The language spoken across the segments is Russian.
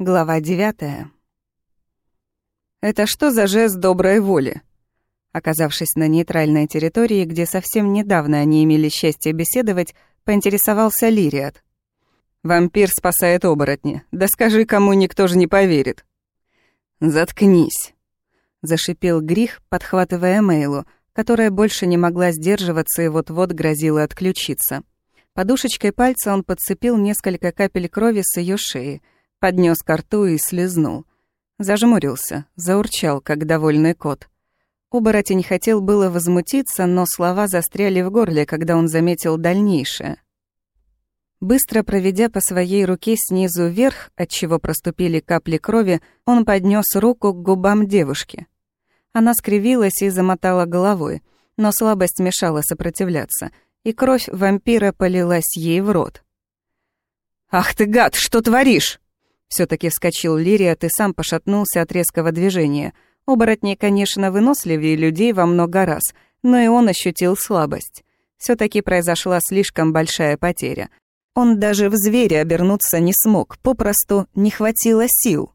Глава девятая. «Это что за жест доброй воли?» Оказавшись на нейтральной территории, где совсем недавно они имели счастье беседовать, поинтересовался Лириат. «Вампир спасает оборотни. Да скажи, кому никто же не поверит». «Заткнись», — зашипел Грих, подхватывая Мейлу, которая больше не могла сдерживаться и вот-вот грозила отключиться. Подушечкой пальца он подцепил несколько капель крови с ее шеи — поднес ко рту и слезнул. Зажмурился, заурчал, как довольный кот. Оборотень хотел было возмутиться, но слова застряли в горле, когда он заметил дальнейшее. Быстро проведя по своей руке снизу вверх, отчего проступили капли крови, он поднес руку к губам девушки. Она скривилась и замотала головой, но слабость мешала сопротивляться, и кровь вампира полилась ей в рот. «Ах ты, гад, что творишь?» Все таки вскочил Лириат и сам пошатнулся от резкого движения. Оборотни, конечно, выносливее людей во много раз, но и он ощутил слабость. все таки произошла слишком большая потеря. Он даже в зверя обернуться не смог, попросту не хватило сил.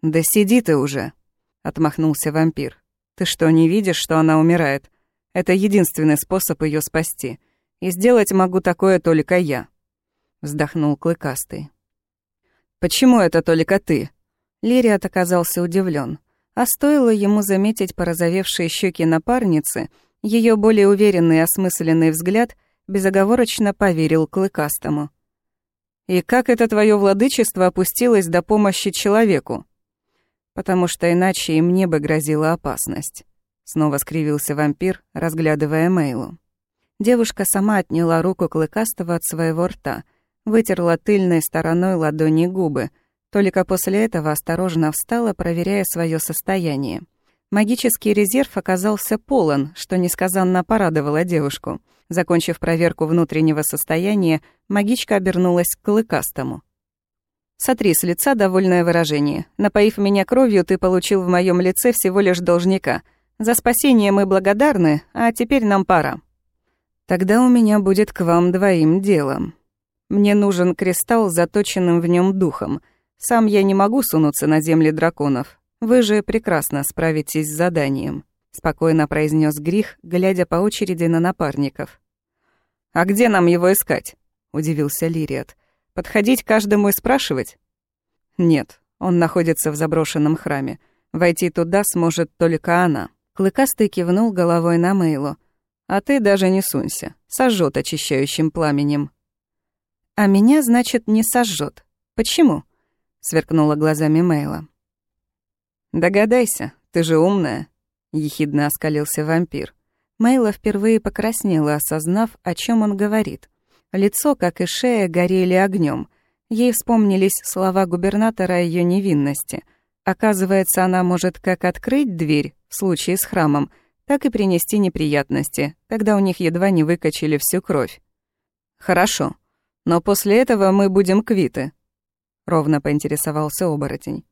«Да сиди ты уже», — отмахнулся вампир. «Ты что, не видишь, что она умирает? Это единственный способ ее спасти. И сделать могу такое только я», — вздохнул Клыкастый. «Почему это только ты?» Лириат оказался удивлен. А стоило ему заметить порозовевшие щеки напарницы, ее более уверенный и осмысленный взгляд безоговорочно поверил Клыкастому. «И как это твое владычество опустилось до помощи человеку?» «Потому что иначе и мне бы грозила опасность», — снова скривился вампир, разглядывая Мейлу. Девушка сама отняла руку Клыкастого от своего рта — вытерла тыльной стороной ладони губы. Только после этого осторожно встала, проверяя свое состояние. Магический резерв оказался полон, что несказанно порадовало девушку. Закончив проверку внутреннего состояния, магичка обернулась к клыкастому. «Сотри с лица довольное выражение. Напоив меня кровью, ты получил в моем лице всего лишь должника. За спасение мы благодарны, а теперь нам пора». «Тогда у меня будет к вам двоим делом», мне нужен кристалл с заточенным в нем духом. Сам я не могу сунуться на земли драконов. Вы же прекрасно справитесь с заданием», — спокойно произнес Грих, глядя по очереди на напарников. «А где нам его искать?» — удивился Лириат. «Подходить каждому и спрашивать?» «Нет, он находится в заброшенном храме. Войти туда сможет только она». Клыкастый кивнул головой на Мейлу. «А ты даже не сунься. Сожжёт очищающим пламенем. «А меня, значит, не сожжет. Почему?» — сверкнула глазами Мейла. «Догадайся, ты же умная», — ехидно оскалился вампир. Мейла впервые покраснела, осознав, о чем он говорит. Лицо, как и шея, горели огнем. Ей вспомнились слова губернатора о ее невинности. Оказывается, она может как открыть дверь, в случае с храмом, так и принести неприятности, когда у них едва не выкачали всю кровь. «Хорошо», но после этого мы будем квиты», — ровно поинтересовался оборотень.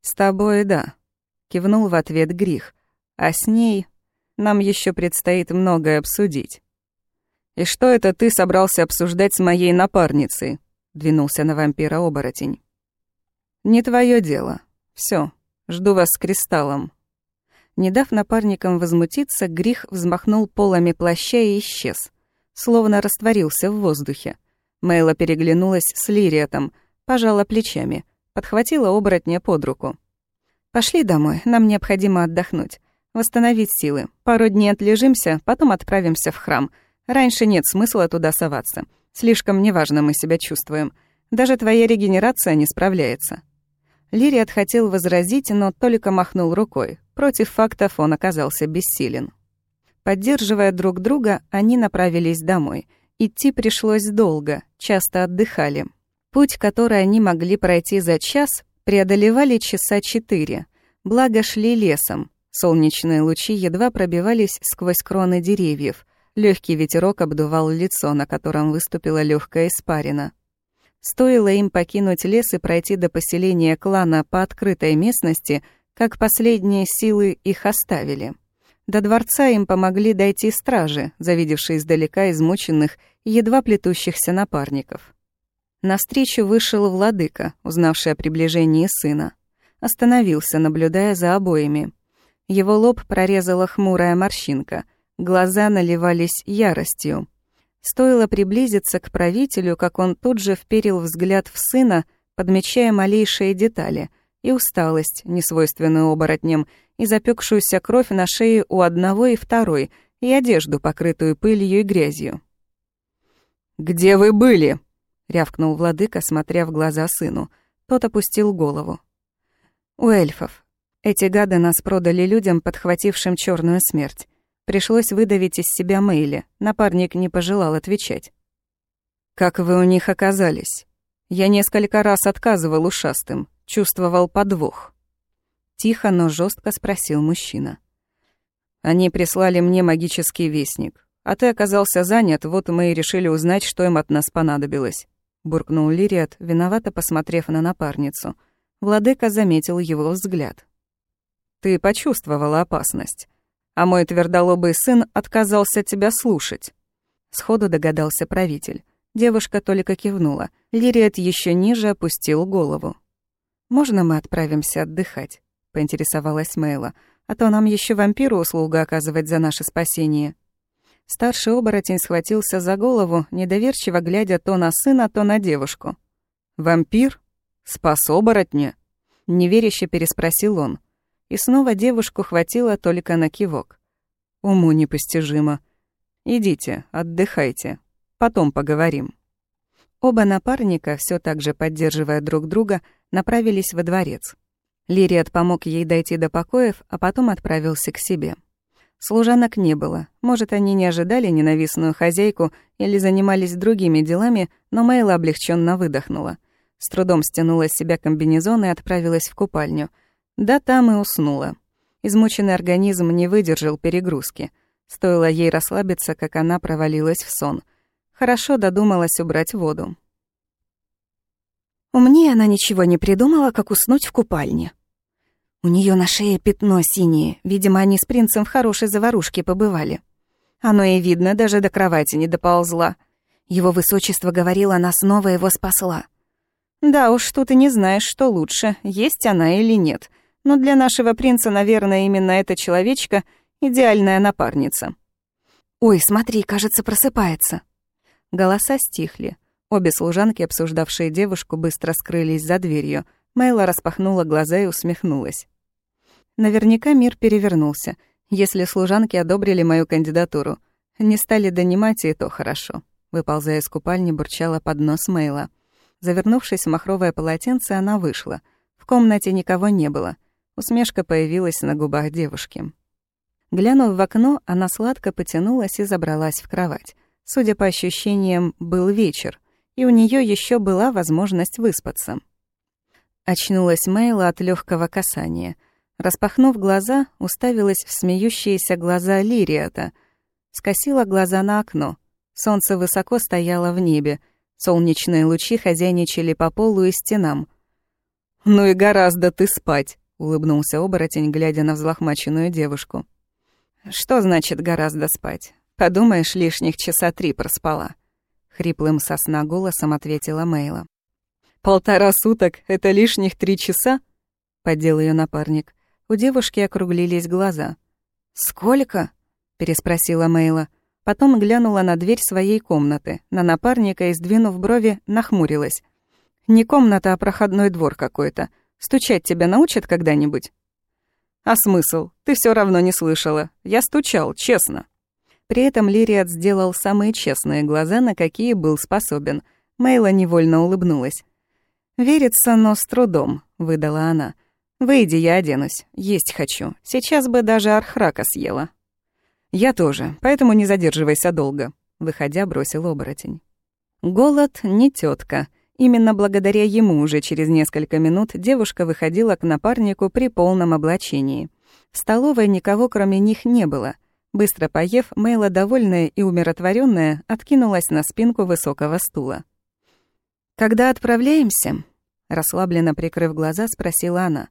«С тобой, да», — кивнул в ответ Грих. «А с ней нам еще предстоит многое обсудить». «И что это ты собрался обсуждать с моей напарницей?» — двинулся на вампира оборотень. «Не твое дело. Все, жду вас с кристаллом». Не дав напарникам возмутиться, Грих взмахнул полами плаща и исчез, словно растворился в воздухе. Мейла переглянулась с Лириатом, пожала плечами, подхватила оборотня под руку. «Пошли домой, нам необходимо отдохнуть, восстановить силы. Пару дней отлежимся, потом отправимся в храм. Раньше нет смысла туда соваться. Слишком неважно мы себя чувствуем. Даже твоя регенерация не справляется». Лириат хотел возразить, но только махнул рукой. Против фактов он оказался бессилен. Поддерживая друг друга, они направились домой — Идти пришлось долго, часто отдыхали. Путь, который они могли пройти за час, преодолевали часа четыре. Благо шли лесом. Солнечные лучи едва пробивались сквозь кроны деревьев. Легкий ветерок обдувал лицо, на котором выступила легкая испарина. Стоило им покинуть лес и пройти до поселения клана по открытой местности, как последние силы их оставили. До дворца им помогли дойти стражи, завидевшие издалека измученных едва плетущихся напарников. Навстречу вышел владыка, узнавший о приближении сына. Остановился, наблюдая за обоими. Его лоб прорезала хмурая морщинка, глаза наливались яростью. Стоило приблизиться к правителю, как он тут же вперил взгляд в сына, подмечая малейшие детали, и усталость, несвойственную оборотням, и запекшуюся кровь на шее у одного и второй, и одежду, покрытую пылью и грязью. «Где вы были?» — рявкнул владыка, смотря в глаза сыну. Тот опустил голову. «У эльфов. Эти гады нас продали людям, подхватившим черную смерть. Пришлось выдавить из себя Мэйли. Напарник не пожелал отвечать. «Как вы у них оказались?» Я несколько раз отказывал ушастым, чувствовал подвох. Тихо, но жестко спросил мужчина. Они прислали мне магический вестник. А ты оказался занят, вот мы и решили узнать, что им от нас понадобилось. Буркнул Лириат, виновато посмотрев на напарницу. Владыка заметил его взгляд. Ты почувствовала опасность. А мой твердолобый сын отказался тебя слушать. Сходу догадался правитель. Девушка только кивнула. Лириат еще ниже опустил голову. «Можно мы отправимся отдыхать?» Поинтересовалась Мэйла. «А то нам еще вампиру услугу оказывать за наше спасение». Старший оборотень схватился за голову, недоверчиво глядя то на сына, то на девушку. «Вампир? Спас оборотня?» Неверяще переспросил он. И снова девушку хватило только на кивок. Уму непостижимо. «Идите, отдыхайте. Потом поговорим». Оба напарника, все так же поддерживая друг друга, направились во дворец. Лириат помог ей дойти до покоев, а потом отправился к себе. Служанок не было. Может, они не ожидали ненавистную хозяйку или занимались другими делами, но Мэйла облегченно выдохнула. С трудом стянула с себя комбинезон и отправилась в купальню. Да там и уснула. Измученный организм не выдержал перегрузки. Стоило ей расслабиться, как она провалилась в сон. Хорошо додумалась убрать воду. Умнее она ничего не придумала, как уснуть в купальне. У нее на шее пятно синее, видимо, они с принцем в хорошей заварушке побывали. Оно и видно, даже до кровати не доползла. Его высочество говорил, она снова его спасла. Да уж, тут и не знаешь, что лучше, есть она или нет. Но для нашего принца, наверное, именно эта человечка — идеальная напарница. «Ой, смотри, кажется, просыпается». Голоса стихли. Обе служанки, обсуждавшие девушку, быстро скрылись за дверью. Мэйла распахнула глаза и усмехнулась. Наверняка мир перевернулся, если служанки одобрили мою кандидатуру. Не стали донимать, и то хорошо. Выползая из купальни, бурчала под нос Мэйла. Завернувшись в махровое полотенце, она вышла. В комнате никого не было. Усмешка появилась на губах девушки. Глянув в окно, она сладко потянулась и забралась в кровать. Судя по ощущениям, был вечер и у нее еще была возможность выспаться. Очнулась Мейла от легкого касания. Распахнув глаза, уставилась в смеющиеся глаза Лириата. Скосила глаза на окно. Солнце высоко стояло в небе. Солнечные лучи хозяйничали по полу и стенам. «Ну и гораздо ты спать», — улыбнулся оборотень, глядя на взлохмаченную девушку. «Что значит гораздо спать? Подумаешь, лишних часа три проспала». Хриплым сосна голосом ответила Мейла. «Полтора суток — это лишних три часа?» — поддел ее напарник. У девушки округлились глаза. «Сколько?» — переспросила Мейла. Потом глянула на дверь своей комнаты, на напарника и, сдвинув брови, нахмурилась. «Не комната, а проходной двор какой-то. Стучать тебя научат когда-нибудь?» «А смысл? Ты все равно не слышала. Я стучал, честно». При этом Лириат сделал самые честные глаза, на какие был способен. Мейла невольно улыбнулась. «Верится, но с трудом», — выдала она. «Выйди, я оденусь. Есть хочу. Сейчас бы даже архрака съела». «Я тоже, поэтому не задерживайся долго», — выходя, бросил оборотень. Голод не тетка. Именно благодаря ему уже через несколько минут девушка выходила к напарнику при полном облачении. В столовой никого кроме них не было — Быстро поев, Мэйла, довольная и умиротворенная, откинулась на спинку высокого стула. «Когда отправляемся?» Расслабленно прикрыв глаза, спросила она.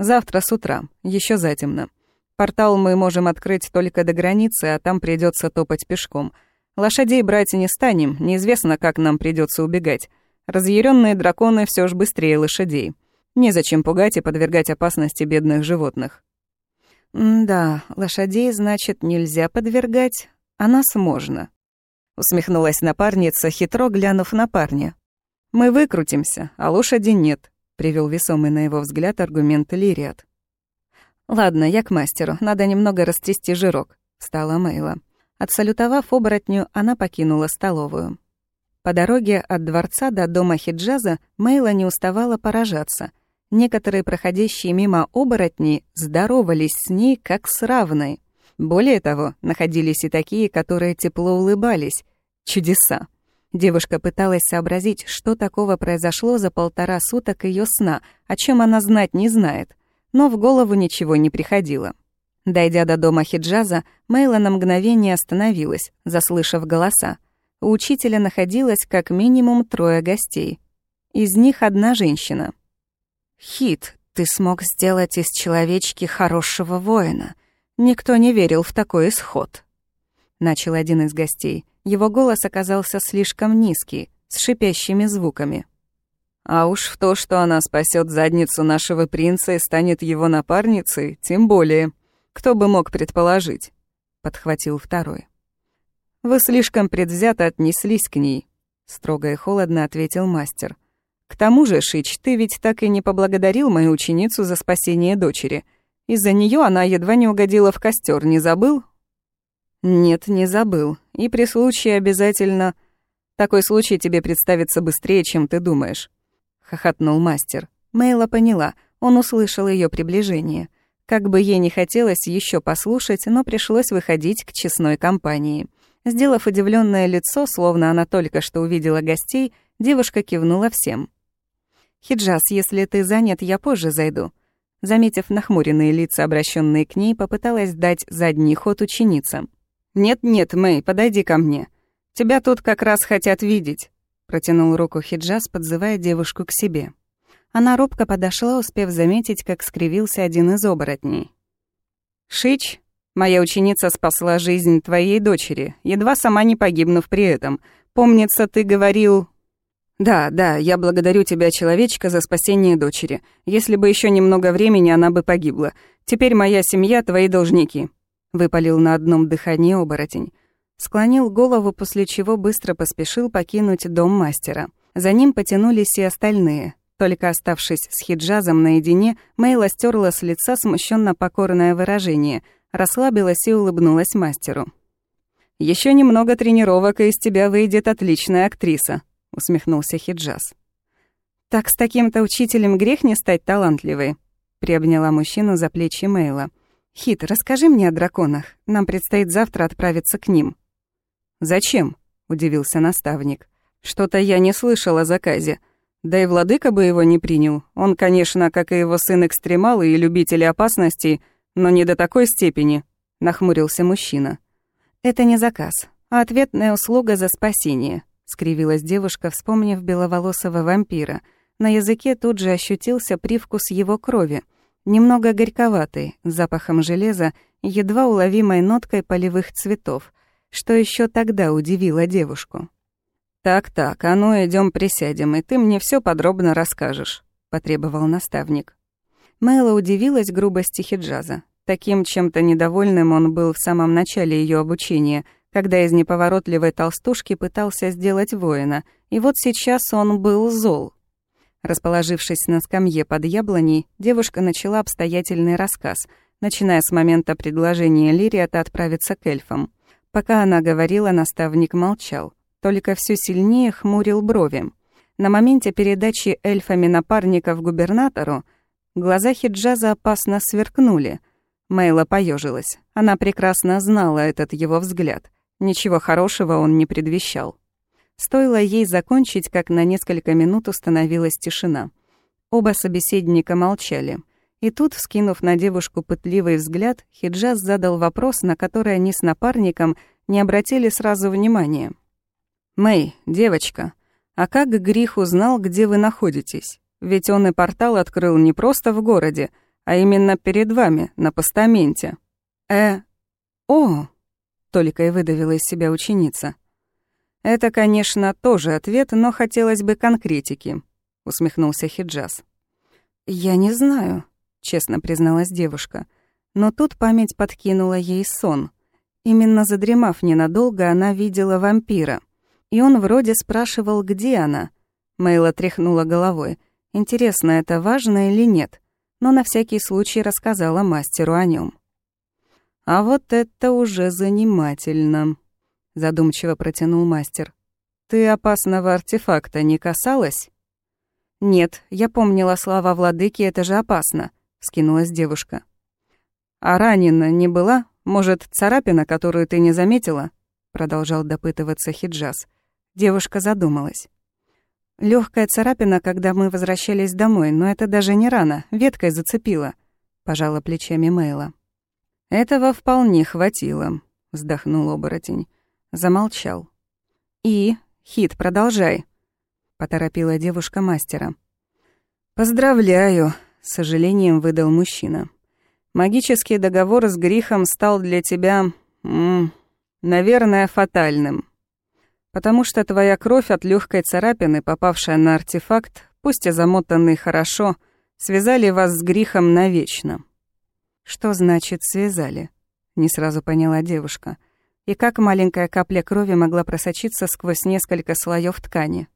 «Завтра с утра, еще затемно. Портал мы можем открыть только до границы, а там придется топать пешком. Лошадей брать не станем, неизвестно, как нам придется убегать. Разъяренные драконы все ж быстрее лошадей. Незачем пугать и подвергать опасности бедных животных. «Да, лошадей, значит, нельзя подвергать, а нас можно», — усмехнулась напарница, хитро глянув на парня. «Мы выкрутимся, а лошади нет», — привел весомый на его взгляд аргумент Лириат. «Ладно, я к мастеру, надо немного растрясти жирок», — встала Мейла. Отсалютовав оборотню, она покинула столовую. По дороге от дворца до дома Хиджаза Мейла не уставала поражаться. Некоторые проходящие мимо оборотни здоровались с ней как с равной. Более того, находились и такие, которые тепло улыбались. Чудеса. Девушка пыталась сообразить, что такого произошло за полтора суток ее сна, о чем она знать не знает. Но в голову ничего не приходило. Дойдя до дома Хиджаза, Мейла на мгновение остановилась, заслышав голоса. У учителя находилось как минимум трое гостей. Из них одна женщина. «Хит, ты смог сделать из человечки хорошего воина. Никто не верил в такой исход», — начал один из гостей. Его голос оказался слишком низкий, с шипящими звуками. А уж в то, что она спасет задницу нашего принца и станет его напарницей, тем более. Кто бы мог предположить? Подхватил второй. Вы слишком предвзято отнеслись к ней, строго и холодно ответил мастер. К тому же, Шич, ты ведь так и не поблагодарил мою ученицу за спасение дочери. Из-за нее она едва не угодила в костер, не забыл? Нет, не забыл. И при случае обязательно... Такой случай тебе представится быстрее, чем ты думаешь. Хохотнул мастер. Мейла поняла, он услышал ее приближение. Как бы ей не хотелось еще послушать, но пришлось выходить к честной компании. Сделав удивленное лицо, словно она только что увидела гостей, девушка кивнула всем. «Хиджас, если ты занят, я позже зайду». Заметив нахмуренные лица, обращенные к ней, попыталась дать задний ход ученицам. «Нет-нет, Мэй, подойди ко мне. Тебя тут как раз хотят видеть», — протянул руку Хиджас, подзывая девушку к себе. Она робко подошла, успев заметить, как скривился один из оборотней. «Шич, моя ученица спасла жизнь твоей дочери, едва сама не погибнув при этом. Помнится, ты говорил...» «Да, да, я благодарю тебя, человечка, за спасение дочери. Если бы еще немного времени, она бы погибла. Теперь моя семья — твои должники», — выпалил на одном дыхании оборотень. Склонил голову, после чего быстро поспешил покинуть дом мастера. За ним потянулись и остальные. Только оставшись с хиджазом наедине, Мейла стерла с лица смущенно покорное выражение, расслабилась и улыбнулась мастеру. Еще немного тренировок, и из тебя выйдет отличная актриса», — усмехнулся Хиджаз. «Так с таким-то учителем грех не стать талантливой», — приобняла мужчину за плечи Мейла. «Хит, расскажи мне о драконах. Нам предстоит завтра отправиться к ним». «Зачем?» — удивился наставник. «Что-то я не слышал о заказе. Да и владыка бы его не принял. Он, конечно, как и его сын экстремал и любитель опасностей, но не до такой степени», — нахмурился мужчина. «Это не заказ, а ответная услуга за спасение», скривилась девушка, вспомнив беловолосого вампира. На языке тут же ощутился привкус его крови, немного горьковатый, запахом железа едва уловимой ноткой полевых цветов, что еще тогда удивило девушку. «Так-так, а ну идем присядем, и ты мне все подробно расскажешь», — потребовал наставник. Мэла удивилась грубости хиджаза. Таким чем-то недовольным он был в самом начале ее обучения — когда из неповоротливой толстушки пытался сделать воина, и вот сейчас он был зол. Расположившись на скамье под яблоней, девушка начала обстоятельный рассказ, начиная с момента предложения Лириата отправиться к эльфам. Пока она говорила, наставник молчал, только все сильнее хмурил брови. На моменте передачи эльфами напарников губернатору глаза Хиджаза опасно сверкнули. Мейла поежилась. Она прекрасно знала этот его взгляд — Ничего хорошего он не предвещал. Стоило ей закончить, как на несколько минут установилась тишина. Оба собеседника молчали. И тут, вскинув на девушку пытливый взгляд, Хиджаз задал вопрос, на который они с напарником не обратили сразу внимания. «Мэй, девочка, а как Грих узнал, где вы находитесь? Ведь он и портал открыл не просто в городе, а именно перед вами, на постаменте». «Э... О!» Только и выдавила из себя ученица. «Это, конечно, тоже ответ, но хотелось бы конкретики», — усмехнулся Хиджаз. «Я не знаю», — честно призналась девушка. Но тут память подкинула ей сон. Именно задремав ненадолго, она видела вампира. И он вроде спрашивал, где она. Мейла тряхнула головой. Интересно, это важно или нет? Но на всякий случай рассказала мастеру о нем. «А вот это уже занимательно», — задумчиво протянул мастер. «Ты опасного артефакта не касалась?» «Нет, я помнила слова владыки, это же опасно», — скинулась девушка. «А ранена не была? Может, царапина, которую ты не заметила?» — продолжал допытываться Хиджаз. Девушка задумалась. Легкая царапина, когда мы возвращались домой, но это даже не рана, веткой зацепила», — пожала плечами Мэйла. «Этого вполне хватило», — вздохнул оборотень. Замолчал. «И? Хит, продолжай», — поторопила девушка мастера. «Поздравляю», — с сожалением выдал мужчина. «Магический договор с Грихом стал для тебя, м -м, наверное, фатальным. Потому что твоя кровь от легкой царапины, попавшая на артефакт, пусть и замотанный хорошо, связали вас с Грихом навечно». «Что значит «связали»?» — не сразу поняла девушка. И как маленькая капля крови могла просочиться сквозь несколько слоев ткани?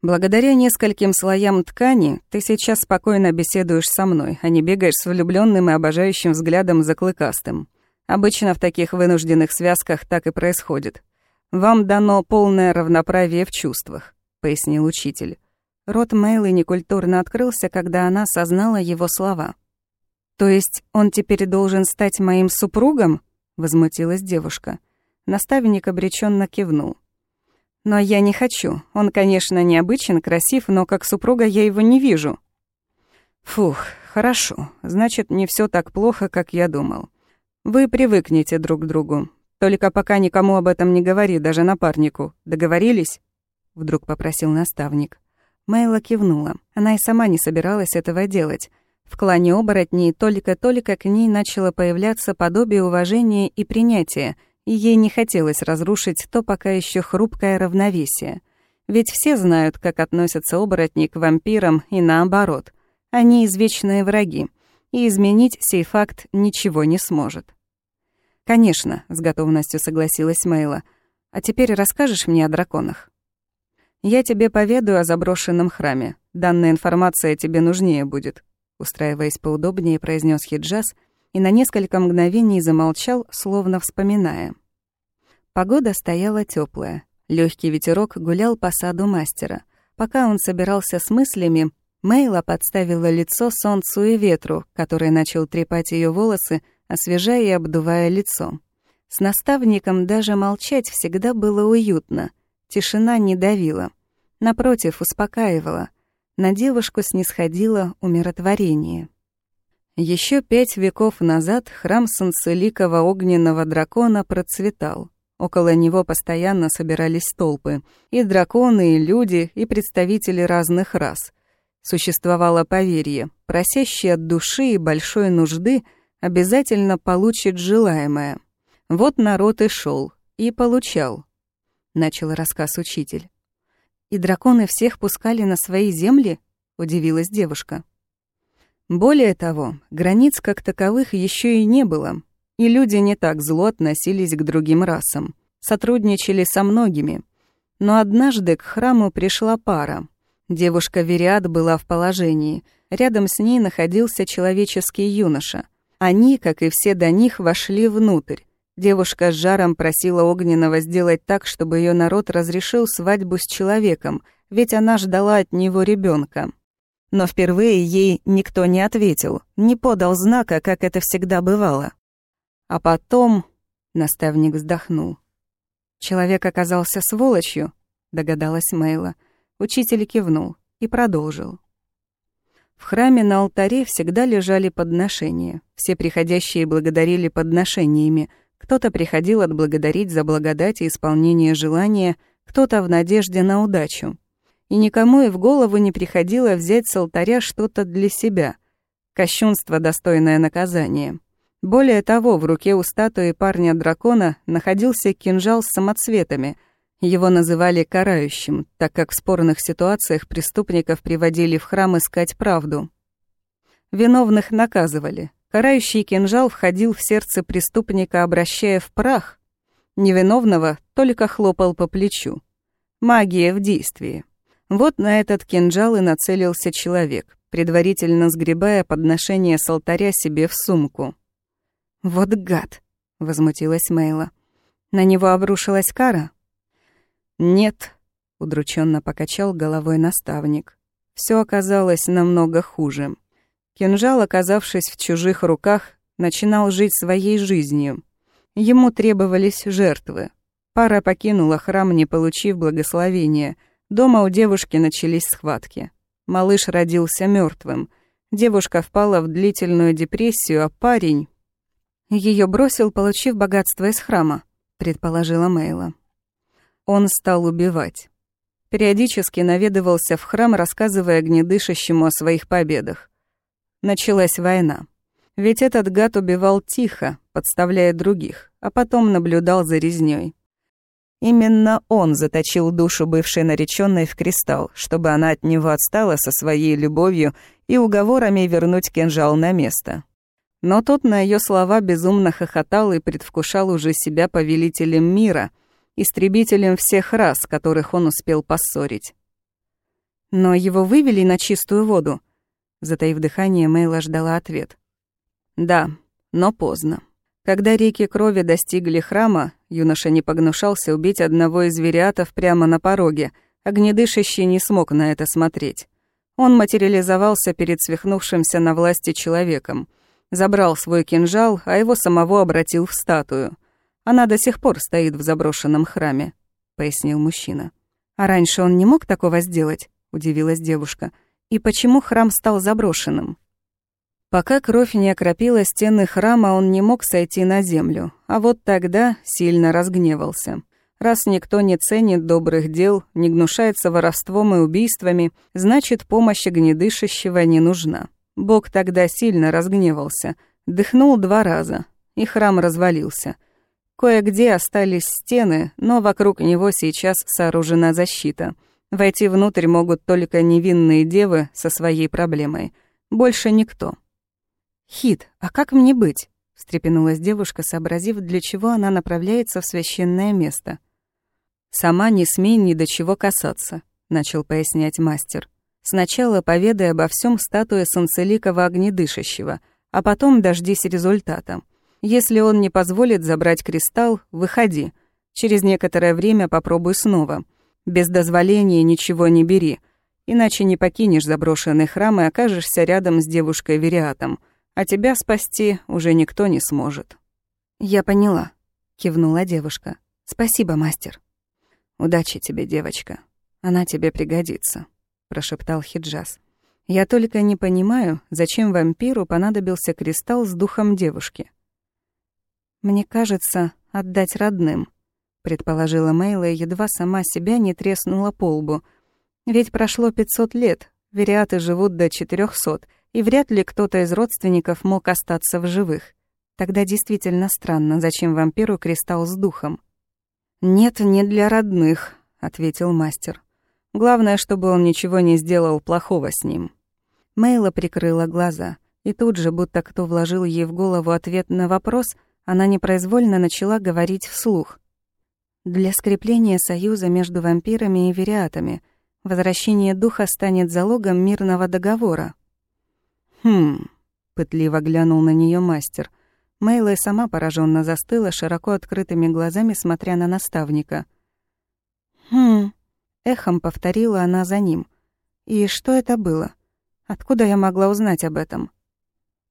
Благодаря нескольким слоям ткани ты сейчас спокойно беседуешь со мной, а не бегаешь с влюбленным и обожающим взглядом за клыкастым. Обычно в таких вынужденных связках так и происходит. Вам дано полное равноправие в чувствах, пояснил учитель. Рот Мэйлы некультурно открылся, когда она осознала его слова. «То есть он теперь должен стать моим супругом?» — возмутилась девушка. Наставник обреченно кивнул. «Но я не хочу. Он, конечно, необычен, красив, но как супруга я его не вижу». «Фух, хорошо. Значит, не все так плохо, как я думал. Вы привыкнете друг к другу. Только пока никому об этом не говори, даже напарнику. Договорились?» Вдруг попросил наставник. Мэйла кивнула. Она и сама не собиралась этого делать. В клане оборотней только-только к ней начало появляться подобие уважения и принятия, и ей не хотелось разрушить то пока еще хрупкое равновесие. Ведь все знают, как относятся оборотни к вампирам и наоборот. Они извечные враги, и изменить сей факт ничего не сможет. «Конечно», — с готовностью согласилась Мейла. «А теперь расскажешь мне о драконах?» «Я тебе поведаю о заброшенном храме. Данная информация тебе нужнее будет», устраиваясь поудобнее, произнес Хиджаз и на несколько мгновений замолчал, словно вспоминая. Погода стояла теплая. Легкий ветерок гулял по саду мастера. Пока он собирался с мыслями, Мейла подставила лицо солнцу и ветру, который начал трепать ее волосы, освежая и обдувая лицо. С наставником даже молчать всегда было уютно. Тишина не давила. Напротив, успокаивала — на девушку снисходило умиротворение. Еще пять веков назад храм Санцеликова огненного дракона процветал. Около него постоянно собирались толпы. И драконы, и люди, и представители разных рас. Существовало поверье, просящий от души и большой нужды обязательно получит желаемое. Вот народ и шел, и получал. Начал рассказ учитель. «И драконы всех пускали на свои земли?» — удивилась девушка. Более того, границ как таковых еще и не было, и люди не так зло относились к другим расам, сотрудничали со многими. Но однажды к храму пришла пара. Девушка Вериад была в положении, рядом с ней находился человеческий юноша. Они, как и все до них, вошли внутрь. Девушка с жаром просила Огненного сделать так, чтобы ее народ разрешил свадьбу с человеком, ведь она ждала от него ребенка. Но впервые ей никто не ответил, не подал знака, как это всегда бывало. А потом наставник вздохнул. Человек оказался сволочью, догадалась Мейла. Учитель кивнул и продолжил. В храме на алтаре всегда лежали подношения. Все приходящие благодарили подношениями — кто-то приходил отблагодарить за благодать и исполнение желания, кто-то в надежде на удачу. И никому и в голову не приходило взять с алтаря что-то для себя. Кощунство, достойное наказания. Более того, в руке у статуи парня-дракона находился кинжал с самоцветами, Его называли карающим, так как в спорных ситуациях преступников приводили в храм искать правду. Виновных наказывали. Карающий кинжал входил в сердце преступника, обращая в прах. Невиновного только хлопал по плечу. Магия в действии. Вот на этот кинжал и нацелился человек, предварительно сгребая подношение с алтаря себе в сумку. «Вот гад!» — возмутилась Мейла. «На него обрушилась кара?» «Нет», — удрученно покачал головой наставник. Все оказалось намного хуже. Кинжал, оказавшись в чужих руках, начинал жить своей жизнью. Ему требовались жертвы. Пара покинула храм, не получив благословения — Дома у девушки начались схватки. Малыш родился мертвым. Девушка впала в длительную депрессию, а парень... Ее бросил, получив богатство из храма, предположила Мейла. Он стал убивать. Периодически наведывался в храм, рассказывая огнедышащему о своих победах. Началась война. Ведь этот гад убивал тихо, подставляя других, а потом наблюдал за резнёй. Именно он заточил душу бывшей нареченной в кристалл, чтобы она от него отстала со своей любовью и уговорами вернуть кинжал на место. Но тот на ее слова безумно хохотал и предвкушал уже себя повелителем мира, истребителем всех рас, которых он успел поссорить. Но его вывели на чистую воду. Затаив дыхание, Мейла ждала ответ. Да, но поздно. Когда реки крови достигли храма, юноша не погнушался убить одного из вериатов прямо на пороге, огнедышащий не смог на это смотреть. Он материализовался перед свихнувшимся на власти человеком, забрал свой кинжал, а его самого обратил в статую. Она до сих пор стоит в заброшенном храме, пояснил мужчина. А раньше он не мог такого сделать, удивилась девушка. И почему храм стал заброшенным? Пока кровь не окропила стены храма, он не мог сойти на землю, а вот тогда сильно разгневался. Раз никто не ценит добрых дел, не гнушается воровством и убийствами, значит, помощь огнедышащего не нужна. Бог тогда сильно разгневался, дыхнул два раза, и храм развалился. Кое-где остались стены, но вокруг него сейчас сооружена защита. Войти внутрь могут только невинные девы со своей проблемой. Больше никто. «Хит, а как мне быть?» — встрепенулась девушка, сообразив, для чего она направляется в священное место. «Сама не смей ни до чего касаться», — начал пояснять мастер. «Сначала поведай обо всем статуе Санцеликова огнедышащего, а потом дождись результата. Если он не позволит забрать кристалл, выходи. Через некоторое время попробуй снова. Без дозволения ничего не бери, иначе не покинешь заброшенный храм и окажешься рядом с девушкой-вериатом» а тебя спасти уже никто не сможет». «Я поняла», — кивнула девушка. «Спасибо, мастер». «Удачи тебе, девочка. Она тебе пригодится», — прошептал Хиджаз. «Я только не понимаю, зачем вампиру понадобился кристалл с духом девушки». «Мне кажется, отдать родным», — предположила Мейла едва сама себя не треснула по лбу. «Ведь прошло пятьсот лет, вериаты живут до четырехсот, и вряд ли кто-то из родственников мог остаться в живых. Тогда действительно странно, зачем вампиру кристалл с духом. «Нет, не для родных», — ответил мастер. «Главное, чтобы он ничего не сделал плохого с ним». Мейла прикрыла глаза, и тут же, будто кто вложил ей в голову ответ на вопрос, она непроизвольно начала говорить вслух. «Для скрепления союза между вампирами и вериатами возвращение духа станет залогом мирного договора». «Хм...» — пытливо глянул на нее мастер. Мейла сама пораженно застыла, широко открытыми глазами смотря на наставника. «Хм...» — эхом повторила она за ним. «И что это было? Откуда я могла узнать об этом?»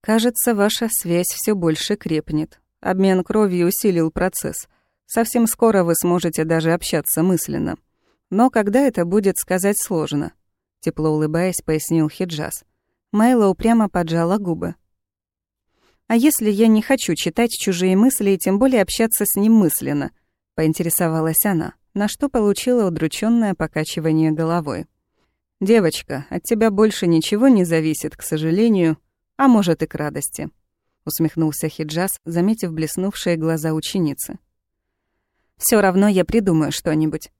«Кажется, ваша связь все больше крепнет. Обмен кровью усилил процесс. Совсем скоро вы сможете даже общаться мысленно. Но когда это будет, сказать сложно», — тепло улыбаясь, пояснил Хиджаз. Майла упрямо поджала губы. «А если я не хочу читать чужие мысли и тем более общаться с ним мысленно?» — поинтересовалась она, на что получила удрученное покачивание головой. «Девочка, от тебя больше ничего не зависит, к сожалению, а может и к радости», — усмехнулся Хиджаз, заметив блеснувшие глаза ученицы. Все равно я придумаю что-нибудь»,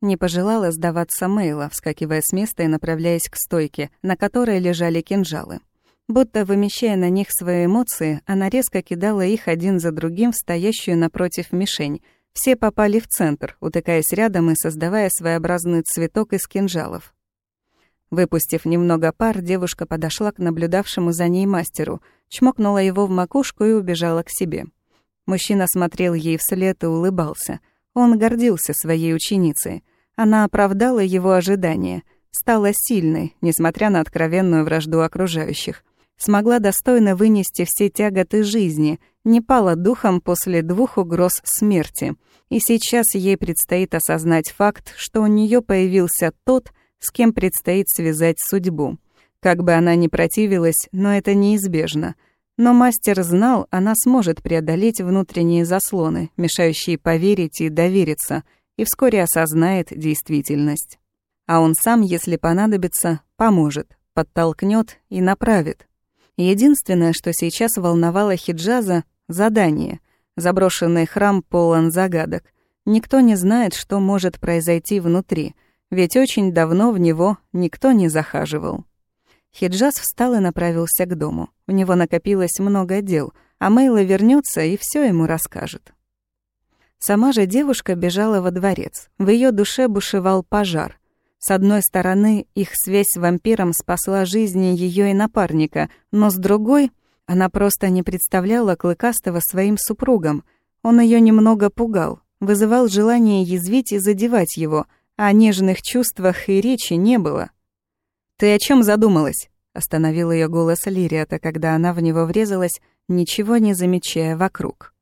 Не пожелала сдаваться Мейла, вскакивая с места и направляясь к стойке, на которой лежали кинжалы. Будто вымещая на них свои эмоции, она резко кидала их один за другим в стоящую напротив мишень. Все попали в центр, утыкаясь рядом и создавая своеобразный цветок из кинжалов. Выпустив немного пар, девушка подошла к наблюдавшему за ней мастеру, чмокнула его в макушку и убежала к себе. Мужчина смотрел ей вслед и улыбался. Он гордился своей ученицей. Она оправдала его ожидания, стала сильной, несмотря на откровенную вражду окружающих — смогла достойно вынести все тяготы жизни, не пала духом после двух угроз смерти. И сейчас ей предстоит осознать факт, что у нее появился тот, с кем предстоит связать судьбу. Как бы она ни противилась, но это неизбежно. Но мастер знал, она сможет преодолеть внутренние заслоны, мешающие поверить и довериться, и вскоре осознает действительность. А он сам, если понадобится, поможет, подтолкнет и направит. Единственное, что сейчас волновало Хиджаза — задание. Заброшенный храм полон загадок. Никто не знает, что может произойти внутри, ведь очень давно в него никто не захаживал. Хиджаз встал и направился к дому. У него накопилось много дел, а Мейла вернется и все ему расскажет. Сама же девушка бежала во дворец. В ее душе бушевал пожар. С одной стороны, их связь с вампиром спасла жизни ее и напарника, но с другой, она просто не представляла Клыкастого своим супругом. Он ее немного пугал, вызывал желание язвить и задевать его, а о нежных чувствах и речи не было. «Ты о чем задумалась?» — остановил ее голос Лириата, когда она в него врезалась, ничего не замечая вокруг.